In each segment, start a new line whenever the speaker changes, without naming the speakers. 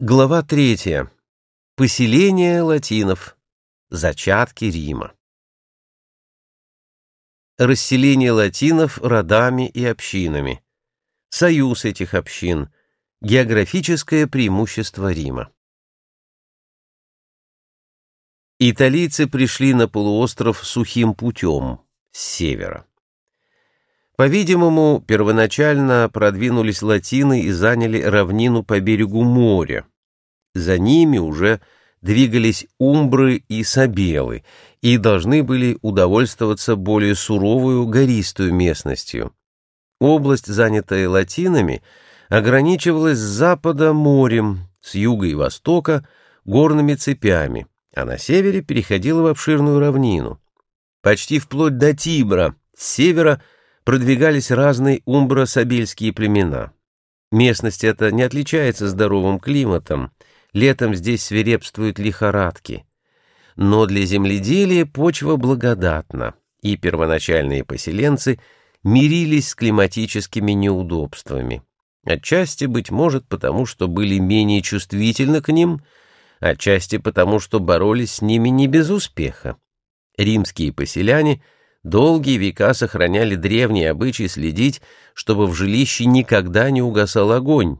Глава третья. Поселение латинов. Зачатки Рима. Расселение латинов родами и общинами. Союз этих общин. Географическое преимущество Рима. Италийцы пришли на полуостров сухим путем, с севера. По-видимому, первоначально продвинулись латины и заняли равнину по берегу моря. За ними уже двигались умбры и сабелы и должны были удовольствоваться более суровую гористую местностью. Область, занятая латинами, ограничивалась с запада морем, с юга и востока горными цепями, а на севере переходила в обширную равнину. Почти вплоть до Тибра, с севера – продвигались разные умбро-сабельские племена. Местность эта не отличается здоровым климатом, летом здесь свирепствуют лихорадки. Но для земледелия почва благодатна, и первоначальные поселенцы мирились с климатическими неудобствами. Отчасти, быть может, потому что были менее чувствительны к ним, отчасти потому, что боролись с ними не без успеха. Римские поселяне – долгие века сохраняли древние обычаи следить, чтобы в жилище никогда не угасал огонь,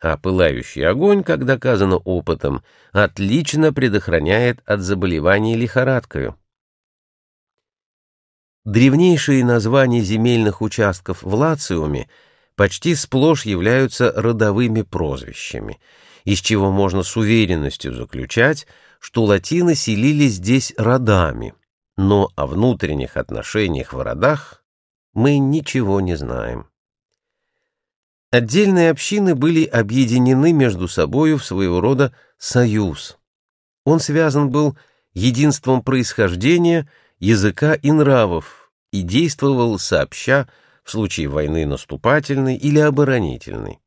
а пылающий огонь, как доказано опытом, отлично предохраняет от заболеваний лихорадкою. Древнейшие названия земельных участков в Лациуме почти сплошь являются родовыми прозвищами, из чего можно с уверенностью заключать, что латины селились здесь родами – но о внутренних отношениях в родах мы ничего не знаем. Отдельные общины были объединены между собою в своего рода союз. Он связан был единством происхождения, языка и нравов и действовал сообща в случае войны наступательной или оборонительной.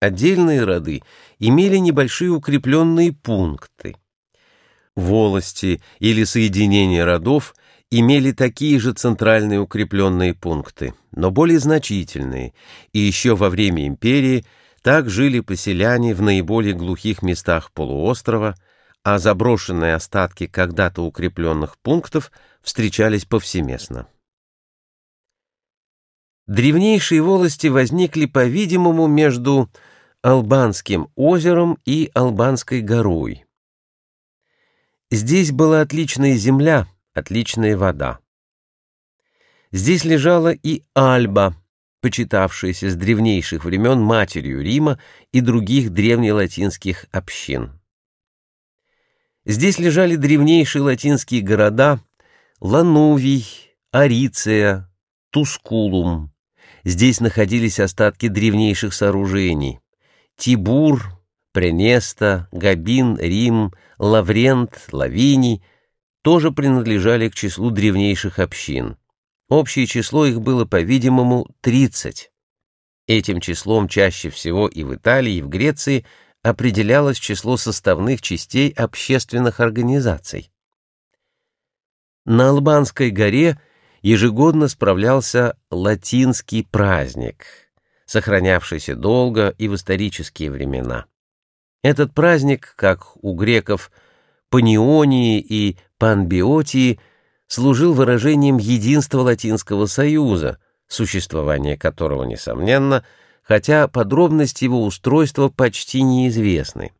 Отдельные роды имели небольшие укрепленные пункты волости или соединения родов имели такие же центральные укрепленные пункты, но более значительные, и еще во время империи так жили поселяне в наиболее глухих местах полуострова, а заброшенные остатки когда-то укрепленных пунктов встречались повсеместно. Древнейшие волости возникли, по-видимому, между Албанским озером и Албанской горой, Здесь была отличная земля, отличная вода. Здесь лежала и Альба, почитавшаяся с древнейших времен матерью Рима и других древнелатинских общин. Здесь лежали древнейшие латинские города Ланувий, Ариция, Тускулум. Здесь находились остатки древнейших сооружений Тибур, Пренеста, Габин, Рим, Лаврент, Лавиний тоже принадлежали к числу древнейших общин. Общее число их было, по-видимому, 30. Этим числом чаще всего и в Италии, и в Греции определялось число составных частей общественных организаций. На Албанской горе ежегодно справлялся латинский праздник, сохранявшийся долго и в исторические времена. Этот праздник, как у греков Панионии и Панбиотии, служил выражением единства Латинского Союза, существование которого, несомненно, хотя подробности его устройства почти неизвестны.